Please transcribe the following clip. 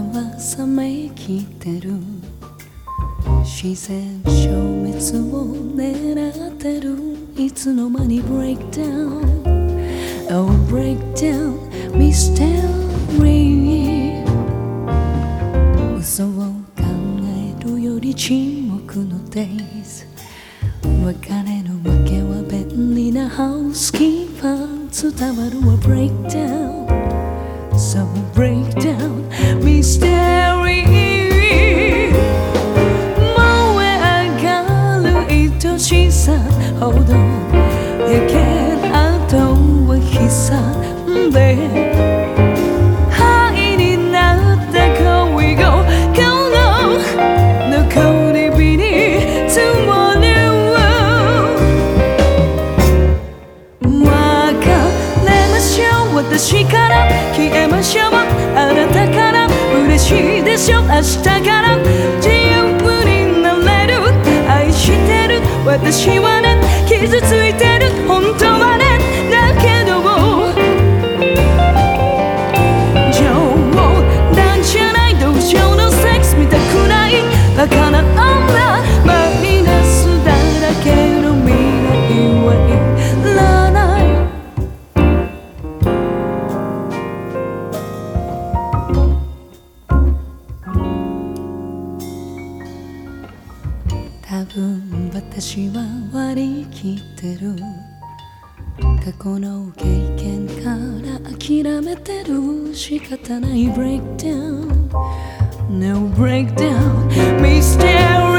噂めきてる。自然消滅を狙ってる。いつの間にブレイクダウン Oh break down mystery. 嘘を考えるより沈黙の days 別れの負けは便利なハウスキーパー。伝わるは break down So break down mystery 燃え上しょ。明日から自由になれる。愛してる。私はね傷ついてる。本当はね。分私は割り切ってる過去の経験から諦めてる仕方ない breakdown No breakdown mystery